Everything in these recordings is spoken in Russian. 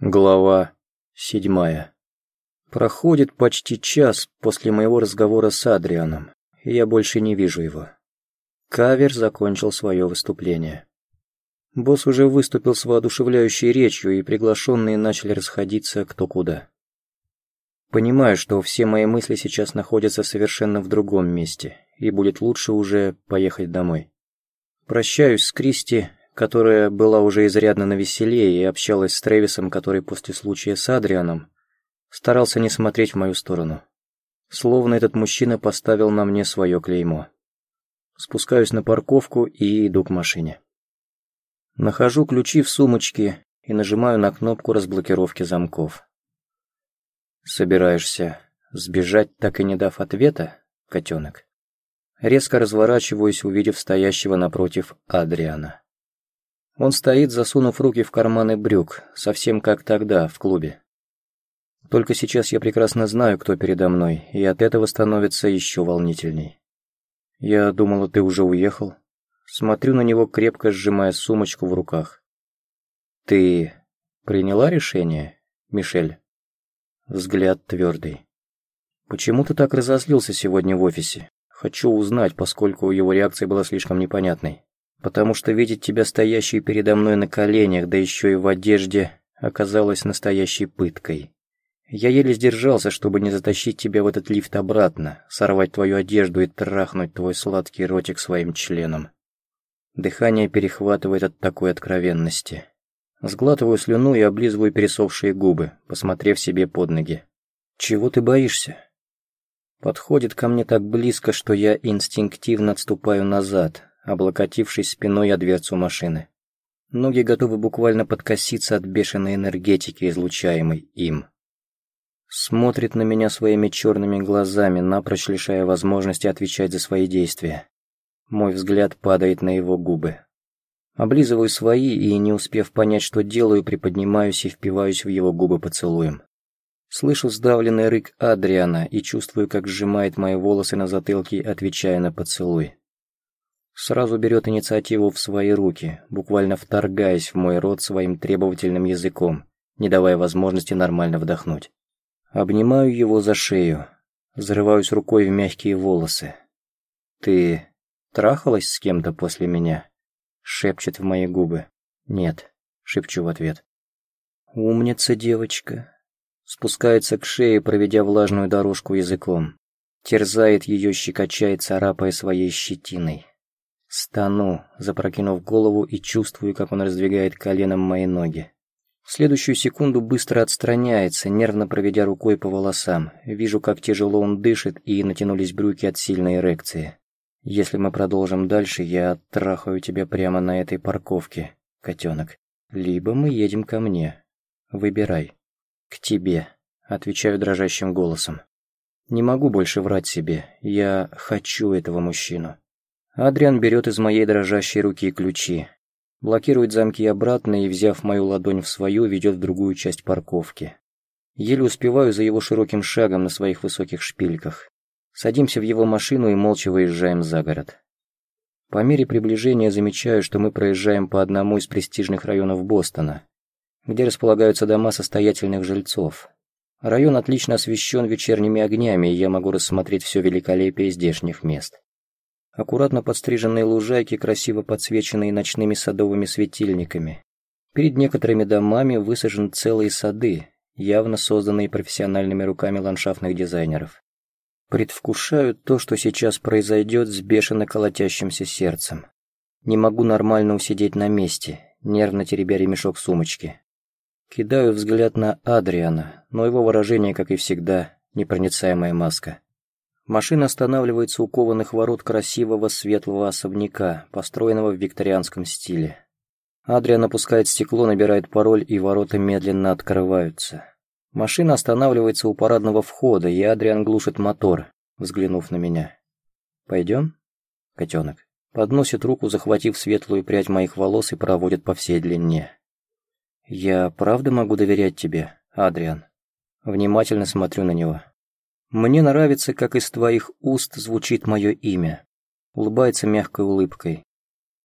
Глава седьмая. Проходит почти час после моего разговора с Адрианом, и я больше не вижу его. Кавер закончил свое выступление. Босс уже выступил с воодушевляющей речью, и приглашенные начали расходиться кто куда. Понимаю, что все мои мысли сейчас находятся совершенно в другом месте, и будет лучше уже поехать домой. Прощаюсь с Кристи, которая была уже изрядно навеселее и общалась с Трэвисом, который после случая с Адрианом старался не смотреть в мою сторону. Словно этот мужчина поставил на мне свое клеймо. Спускаюсь на парковку и иду к машине. Нахожу ключи в сумочке и нажимаю на кнопку разблокировки замков. «Собираешься сбежать, так и не дав ответа, котенок?» Резко разворачиваюсь, увидев стоящего напротив Адриана. Он стоит, засунув руки в карманы брюк, совсем как тогда, в клубе. Только сейчас я прекрасно знаю, кто передо мной, и от этого становится еще волнительней. Я думала, ты уже уехал. Смотрю на него, крепко сжимая сумочку в руках. Ты приняла решение, Мишель? Взгляд твердый. Почему ты так разозлился сегодня в офисе? Хочу узнать, поскольку его реакция была слишком непонятной потому что видеть тебя стоящей передо мной на коленях, да еще и в одежде, оказалось настоящей пыткой. Я еле сдержался, чтобы не затащить тебя в этот лифт обратно, сорвать твою одежду и трахнуть твой сладкий ротик своим членом. Дыхание перехватывает от такой откровенности. Сглатываю слюну и облизываю пересохшие губы, посмотрев себе под ноги. «Чего ты боишься?» Подходит ко мне так близко, что я инстинктивно отступаю назад, облокотившись спиной о дверцу машины. Ноги готовы буквально подкоситься от бешеной энергетики, излучаемой им. Смотрит на меня своими черными глазами, напрочь лишая возможности отвечать за свои действия. Мой взгляд падает на его губы. Облизываю свои и, не успев понять, что делаю, приподнимаюсь и впиваюсь в его губы поцелуем. Слышу сдавленный рык Адриана и чувствую, как сжимает мои волосы на затылке, отвечая на поцелуй. Сразу берет инициативу в свои руки, буквально вторгаясь в мой рот своим требовательным языком, не давая возможности нормально вдохнуть. Обнимаю его за шею, зарываюсь рукой в мягкие волосы. «Ты трахалась с кем-то после меня?» Шепчет в мои губы. «Нет», шепчу в ответ. «Умница, девочка». Спускается к шее, проведя влажную дорожку языком. Терзает ее, щекочая, царапая своей щетиной. Стану, запрокинув голову и чувствую, как он раздвигает коленом мои ноги. В следующую секунду быстро отстраняется, нервно проведя рукой по волосам. Вижу, как тяжело он дышит, и натянулись брюки от сильной эрекции. Если мы продолжим дальше, я оттрахаю тебя прямо на этой парковке, котенок. Либо мы едем ко мне. Выбирай. К тебе, отвечаю дрожащим голосом. Не могу больше врать себе. Я хочу этого мужчину. Адриан берет из моей дрожащей руки ключи, блокирует замки обратно и, взяв мою ладонь в свою, ведет в другую часть парковки. Еле успеваю за его широким шагом на своих высоких шпильках. Садимся в его машину и молча выезжаем за город. По мере приближения замечаю, что мы проезжаем по одному из престижных районов Бостона, где располагаются дома состоятельных жильцов. Район отлично освещен вечерними огнями, и я могу рассмотреть все великолепие здешних мест. Аккуратно подстриженные лужайки, красиво подсвеченные ночными садовыми светильниками. Перед некоторыми домами высажены целые сады, явно созданные профессиональными руками ландшафтных дизайнеров. Предвкушаю то, что сейчас произойдет с бешено колотящимся сердцем. Не могу нормально усидеть на месте, нервно теребя ремешок сумочки. Кидаю взгляд на Адриана, но его выражение, как и всегда, непроницаемая маска. Машина останавливается у кованых ворот красивого светлого особняка, построенного в викторианском стиле. Адриан опускает стекло, набирает пароль, и ворота медленно открываются. Машина останавливается у парадного входа, и Адриан глушит мотор, взглянув на меня. «Пойдем?» Котенок. Подносит руку, захватив светлую прядь моих волос и проводит по всей длине. «Я правда могу доверять тебе, Адриан?» Внимательно смотрю на него. Мне нравится, как из твоих уст звучит мое имя. Улыбается мягкой улыбкой.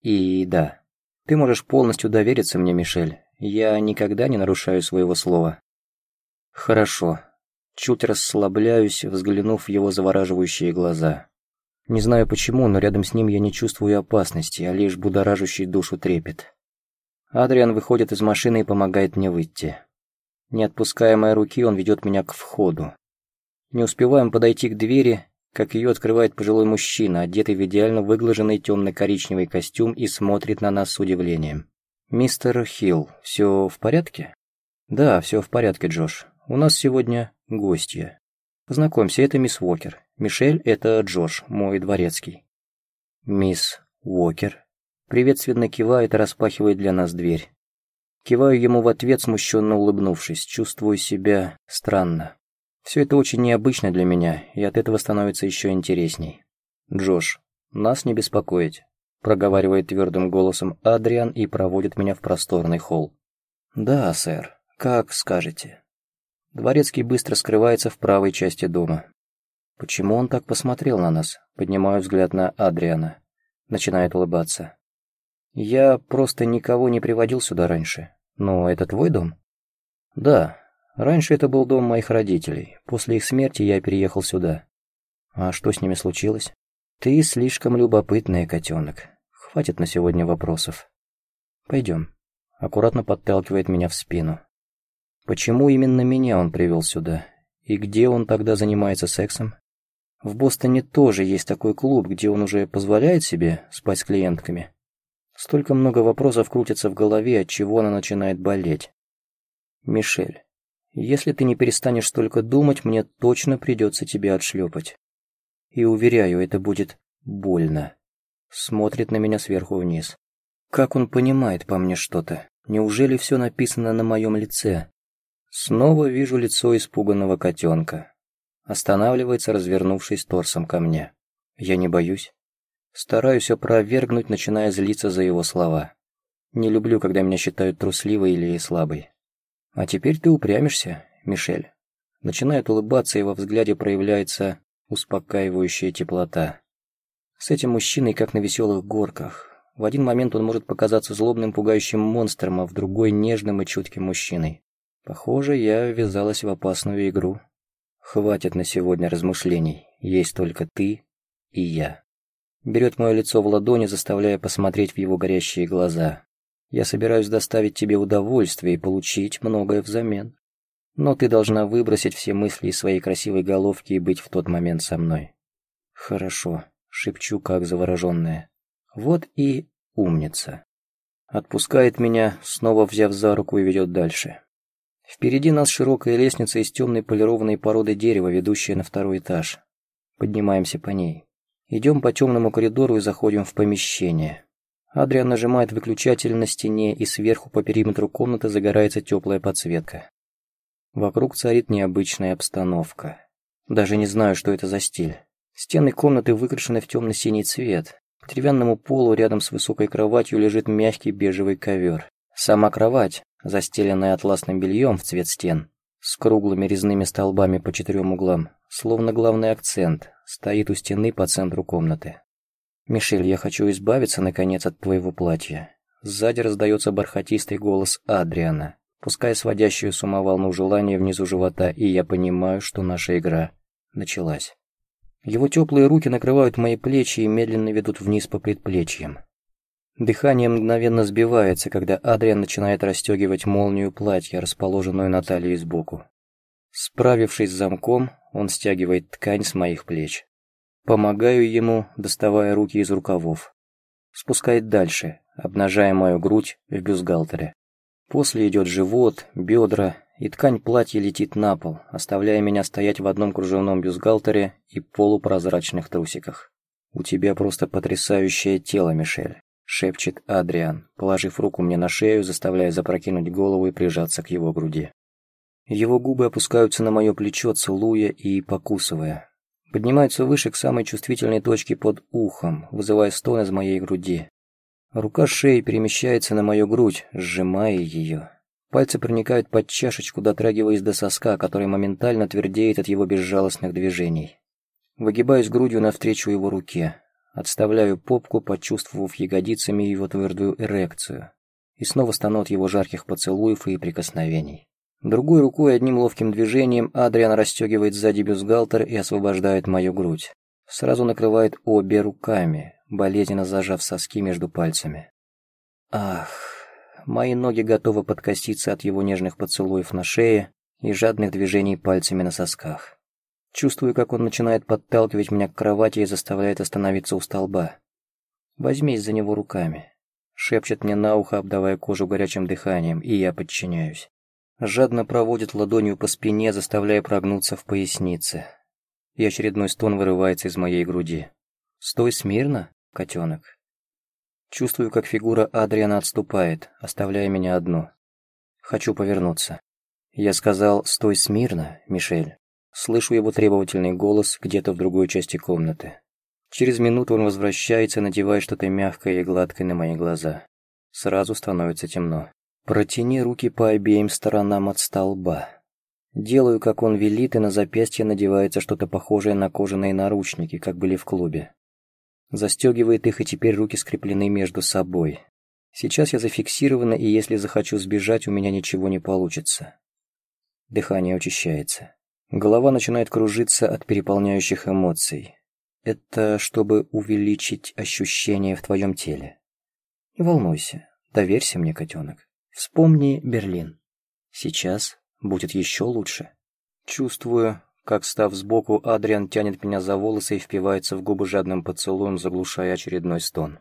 И да, ты можешь полностью довериться мне, Мишель. Я никогда не нарушаю своего слова. Хорошо. Чуть расслабляюсь, взглянув в его завораживающие глаза. Не знаю почему, но рядом с ним я не чувствую опасности, а лишь будоражащий душу трепет. Адриан выходит из машины и помогает мне выйти. Не отпуская моей руки, он ведет меня к входу. Не успеваем подойти к двери, как ее открывает пожилой мужчина, одетый в идеально выглаженный темно-коричневый костюм и смотрит на нас с удивлением. «Мистер Хилл, все в порядке?» «Да, все в порядке, Джош. У нас сегодня гостья. Познакомься, это мисс Уокер. Мишель — это Джош, мой дворецкий». «Мисс Уокер». Приветственно кивает и распахивает для нас дверь. Киваю ему в ответ, смущенно улыбнувшись, чувствую себя странно. Все это очень необычно для меня, и от этого становится еще интересней. «Джош, нас не беспокоить», — проговаривает твердым голосом Адриан и проводит меня в просторный холл. «Да, сэр, как скажете». Дворецкий быстро скрывается в правой части дома. Почему он так посмотрел на нас? Поднимаю взгляд на Адриана. Начинает улыбаться. Я просто никого не приводил сюда раньше. Но это твой дом? Да. Раньше это был дом моих родителей. После их смерти я переехал сюда. А что с ними случилось? Ты слишком любопытный котенок. Хватит на сегодня вопросов. Пойдем. Аккуратно подталкивает меня в спину. Почему именно меня он привел сюда? И где он тогда занимается сексом? В Бостоне тоже есть такой клуб, где он уже позволяет себе спать с клиентками. Столько много вопросов крутится в голове, от чего она начинает болеть. Мишель, если ты не перестанешь столько думать, мне точно придется тебя отшлепать. И уверяю, это будет больно. Смотрит на меня сверху вниз. Как он понимает по мне что-то? Неужели все написано на моем лице? Снова вижу лицо испуганного котенка. Останавливается, развернувшись торсом ко мне. Я не боюсь. Стараюсь опровергнуть, начиная злиться за его слова. Не люблю, когда меня считают трусливой или слабой. А теперь ты упрямишься, Мишель. Начинает улыбаться, и во взгляде проявляется успокаивающая теплота. С этим мужчиной, как на веселых горках. В один момент он может показаться злобным, пугающим монстром, а в другой — нежным и чутким мужчиной. Похоже, я ввязалась в опасную игру. Хватит на сегодня размышлений. Есть только ты и я. Берет мое лицо в ладони, заставляя посмотреть в его горящие глаза. Я собираюсь доставить тебе удовольствие и получить многое взамен. Но ты должна выбросить все мысли из своей красивой головки и быть в тот момент со мной. Хорошо, шепчу, как завороженная. Вот и умница. Отпускает меня, снова взяв за руку и ведет дальше. Впереди нас широкая лестница из темной полированной породы дерева, ведущая на второй этаж. Поднимаемся по ней. Идем по темному коридору и заходим в помещение. Адриан нажимает выключатель на стене, и сверху по периметру комнаты загорается теплая подсветка. Вокруг царит необычная обстановка. Даже не знаю, что это за стиль. Стены комнаты выкрашены в темно-синий цвет. По деревянному полу рядом с высокой кроватью лежит мягкий бежевый ковер. Сама кровать, застеленная атласным бельем в цвет стен, с круглыми резными столбами по четырем углам, словно главный акцент, стоит у стены по центру комнаты. «Мишель, я хочу избавиться, наконец, от твоего платья». Сзади раздается бархатистый голос Адриана, пуская сводящую с ума волну желания внизу живота, и я понимаю, что наша игра началась. Его теплые руки накрывают мои плечи и медленно ведут вниз по предплечьям. Дыхание мгновенно сбивается, когда Адриан начинает расстегивать молнию платья, расположенную на талии сбоку. Справившись с замком, он стягивает ткань с моих плеч. Помогаю ему, доставая руки из рукавов. Спускает дальше, обнажая мою грудь в бюстгальтере. После идет живот, бедра, и ткань платья летит на пол, оставляя меня стоять в одном кружевном бюстгальтере и полупрозрачных трусиках. «У тебя просто потрясающее тело, Мишель шепчет Адриан, положив руку мне на шею, заставляя запрокинуть голову и прижаться к его груди. Его губы опускаются на мое плечо, целуя и покусывая. Поднимаются выше к самой чувствительной точке под ухом, вызывая стон из моей груди. Рука шеи перемещается на мою грудь, сжимая ее. Пальцы проникают под чашечку, дотрагиваясь до соска, который моментально твердеет от его безжалостных движений. Выгибаюсь грудью навстречу его руке. Отставляю попку, почувствовав ягодицами его твердую эрекцию. и снова стану от его жарких поцелуев и прикосновений. Другой рукой одним ловким движением Адриан расстегивает сзади бюстгальтер и освобождает мою грудь. Сразу накрывает обе руками, болезненно зажав соски между пальцами. Ах, мои ноги готовы подкоситься от его нежных поцелуев на шее и жадных движений пальцами на сосках. Чувствую, как он начинает подталкивать меня к кровати и заставляет остановиться у столба. «Возьмись за него руками», — шепчет мне на ухо, обдавая кожу горячим дыханием, и я подчиняюсь. Жадно проводит ладонью по спине, заставляя прогнуться в пояснице. И очередной стон вырывается из моей груди. «Стой смирно, котенок». Чувствую, как фигура Адриана отступает, оставляя меня одну. Хочу повернуться. Я сказал «Стой смирно, Мишель». Слышу его требовательный голос где-то в другой части комнаты. Через минуту он возвращается, надевая что-то мягкое и гладкое на мои глаза. Сразу становится темно. Протяни руки по обеим сторонам от столба. Делаю, как он велит, и на запястье надевается что-то похожее на кожаные наручники, как были в клубе. Застегивает их, и теперь руки скреплены между собой. Сейчас я зафиксирована, и если захочу сбежать, у меня ничего не получится. Дыхание учащается. Голова начинает кружиться от переполняющих эмоций. Это чтобы увеличить ощущение в твоем теле. Не волнуйся, доверься мне, котенок. Вспомни Берлин. Сейчас будет еще лучше. Чувствую, как, став сбоку, Адриан тянет меня за волосы и впивается в губы жадным поцелуем, заглушая очередной стон.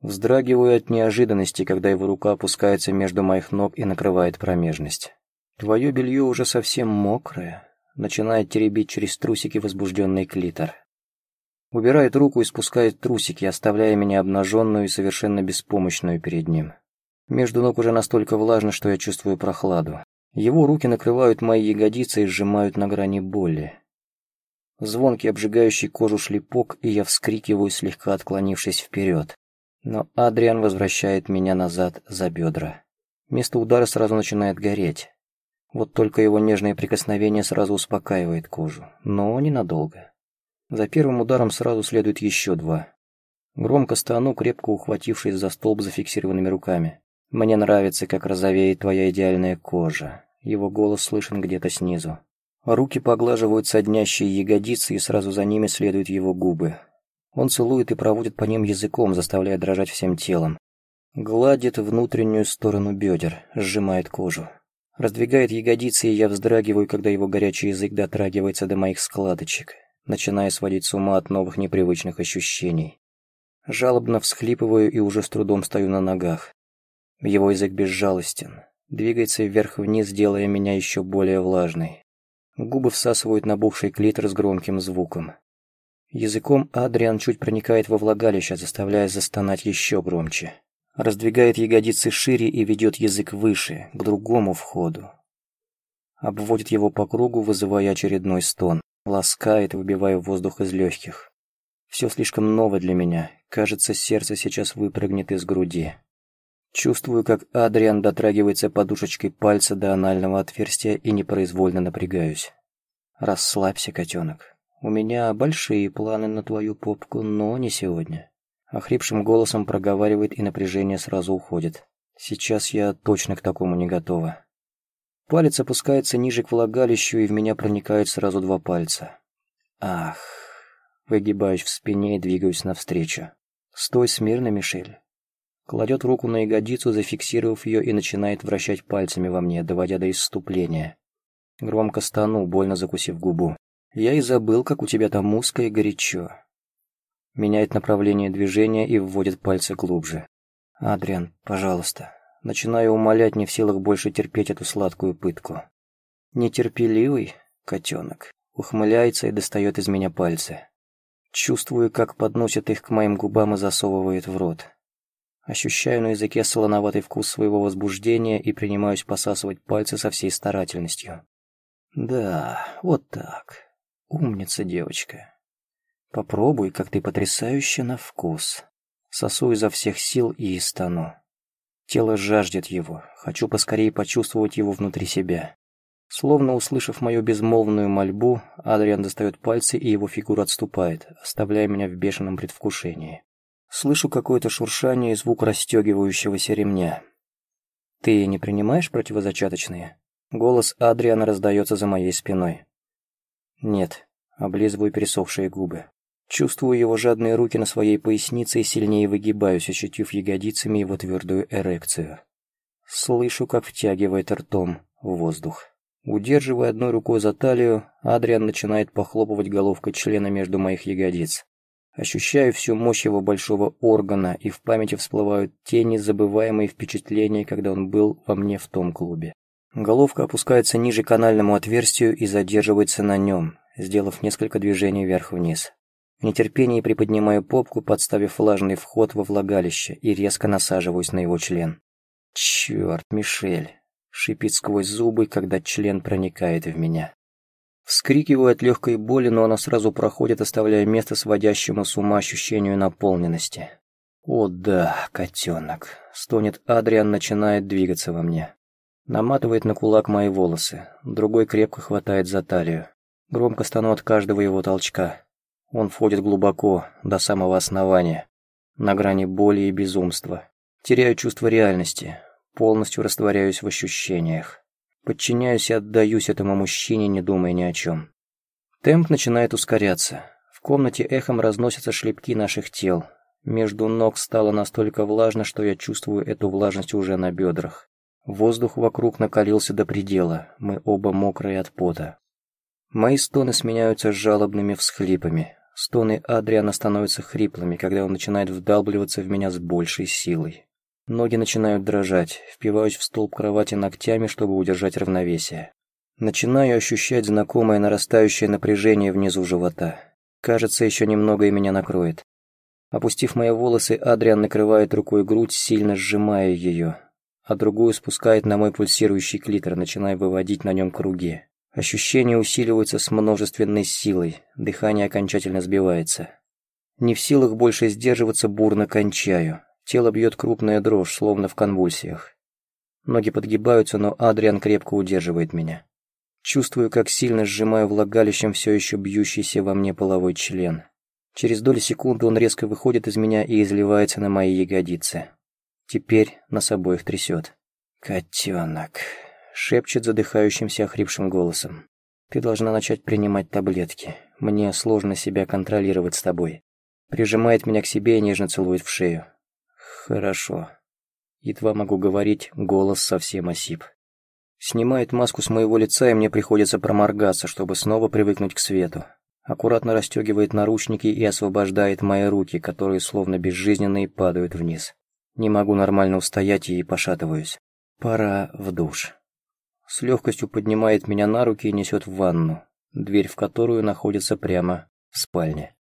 Вздрагиваю от неожиданности, когда его рука опускается между моих ног и накрывает промежность. Твое белье уже совсем мокрое, начинает теребить через трусики возбужденный клитор. Убирает руку и спускает трусики, оставляя меня обнаженную и совершенно беспомощную перед ним. Между ног уже настолько влажно, что я чувствую прохладу. Его руки накрывают мои ягодицы и сжимают на грани боли. Звонкий обжигающий кожу шлепок, и я вскрикиваю, слегка отклонившись вперед. Но Адриан возвращает меня назад за бедра. Место удара сразу начинает гореть. Вот только его нежное прикосновение сразу успокаивает кожу, но ненадолго. За первым ударом сразу следует еще два. Громко стану, крепко ухватившись за столб зафиксированными руками. «Мне нравится, как розовеет твоя идеальная кожа». Его голос слышен где-то снизу. Руки поглаживают соднящие ягодицы, и сразу за ними следуют его губы. Он целует и проводит по ним языком, заставляя дрожать всем телом. Гладит внутреннюю сторону бедер, сжимает кожу. Раздвигает ягодицы, и я вздрагиваю, когда его горячий язык дотрагивается до моих складочек начиная сводить с ума от новых непривычных ощущений. Жалобно всхлипываю и уже с трудом стою на ногах. Его язык безжалостен, двигается вверх-вниз, делая меня еще более влажной. Губы всасывают набухший клитор с громким звуком. Языком Адриан чуть проникает во влагалище, заставляя застонать еще громче. Раздвигает ягодицы шире и ведет язык выше, к другому входу. Обводит его по кругу, вызывая очередной стон. Ласкает, выбивая воздух из легких. Все слишком ново для меня. Кажется, сердце сейчас выпрыгнет из груди. Чувствую, как Адриан дотрагивается подушечкой пальца до анального отверстия и непроизвольно напрягаюсь. Расслабься, котенок. У меня большие планы на твою попку, но не сегодня. Охрипшим голосом проговаривает и напряжение сразу уходит. Сейчас я точно к такому не готова. Палец опускается ниже к влагалищу, и в меня проникают сразу два пальца. Ах. Выгибаюсь в спине и двигаюсь навстречу. Стой смирно, Мишель. Кладет руку на ягодицу, зафиксировав ее, и начинает вращать пальцами во мне, доводя до исступления. Громко стану, больно закусив губу. Я и забыл, как у тебя там узко и горячо. Меняет направление движения и вводит пальцы глубже. «Адриан, пожалуйста, Начинаю умолять, не в силах больше терпеть эту сладкую пытку. Нетерпеливый котенок ухмыляется и достает из меня пальцы. Чувствую, как подносит их к моим губам и засовывает в рот. Ощущаю на языке солоноватый вкус своего возбуждения и принимаюсь посасывать пальцы со всей старательностью. Да, вот так. Умница, девочка. Попробуй, как ты потрясающе на вкус. Сосу изо всех сил и стану. Тело жаждет его, хочу поскорее почувствовать его внутри себя. Словно услышав мою безмолвную мольбу, Адриан достает пальцы, и его фигура отступает, оставляя меня в бешеном предвкушении. Слышу какое-то шуршание и звук расстегивающегося ремня. «Ты не принимаешь противозачаточные?» Голос Адриана раздается за моей спиной. «Нет», — облизываю пересохшие губы. Чувствую его жадные руки на своей пояснице и сильнее выгибаюсь, ощутив ягодицами его твердую эрекцию. Слышу, как втягивает ртом воздух. Удерживая одной рукой за талию, Адриан начинает похлопывать головкой члена между моих ягодиц. Ощущаю всю мощь его большого органа, и в памяти всплывают те незабываемые впечатления, когда он был во мне в том клубе. Головка опускается ниже канальному отверстию и задерживается на нем, сделав несколько движений вверх-вниз. В нетерпении приподнимаю попку, подставив влажный вход во влагалище и резко насаживаюсь на его член. «Черт, Мишель!» — шипит сквозь зубы, когда член проникает в меня. Вскрикиваю от легкой боли, но она сразу проходит, оставляя место сводящему с ума ощущению наполненности. «О да, котенок!» — стонет Адриан, начинает двигаться во мне. Наматывает на кулак мои волосы, другой крепко хватает за талию. Громко стану от каждого его толчка. Он входит глубоко, до самого основания, на грани боли и безумства. Теряю чувство реальности, полностью растворяюсь в ощущениях. Подчиняюсь и отдаюсь этому мужчине, не думая ни о чем. Темп начинает ускоряться. В комнате эхом разносятся шлепки наших тел. Между ног стало настолько влажно, что я чувствую эту влажность уже на бедрах. Воздух вокруг накалился до предела, мы оба мокрые от пота. Мои стоны сменяются жалобными всхлипами, Стоны Адриана становятся хриплыми, когда он начинает вдалбливаться в меня с большей силой. Ноги начинают дрожать, впиваюсь в столб кровати ногтями, чтобы удержать равновесие. Начинаю ощущать знакомое нарастающее напряжение внизу живота. Кажется, еще немного и меня накроет. Опустив мои волосы, Адриан накрывает рукой грудь, сильно сжимая ее, а другую спускает на мой пульсирующий клитор, начиная выводить на нем круги. Ощущения усиливаются с множественной силой, дыхание окончательно сбивается. Не в силах больше сдерживаться, бурно кончаю. Тело бьет крупная дрожь, словно в конвульсиях. Ноги подгибаются, но Адриан крепко удерживает меня. Чувствую, как сильно сжимаю влагалищем все еще бьющийся во мне половой член. Через доли секунды он резко выходит из меня и изливается на мои ягодицы. Теперь нас обоих трясет. «Котенок», шепчет задыхающимся охрипшим голосом. «Ты должна начать принимать таблетки. Мне сложно себя контролировать с тобой». Прижимает меня к себе и нежно целует в шею. «Хорошо». Едва могу говорить, голос совсем осип. Снимает маску с моего лица, и мне приходится проморгаться, чтобы снова привыкнуть к свету. Аккуратно расстегивает наручники и освобождает мои руки, которые словно безжизненные падают вниз. Не могу нормально устоять и пошатываюсь. Пора в душ с легкостью поднимает меня на руки и несет в ванну, дверь в которую находится прямо в спальне.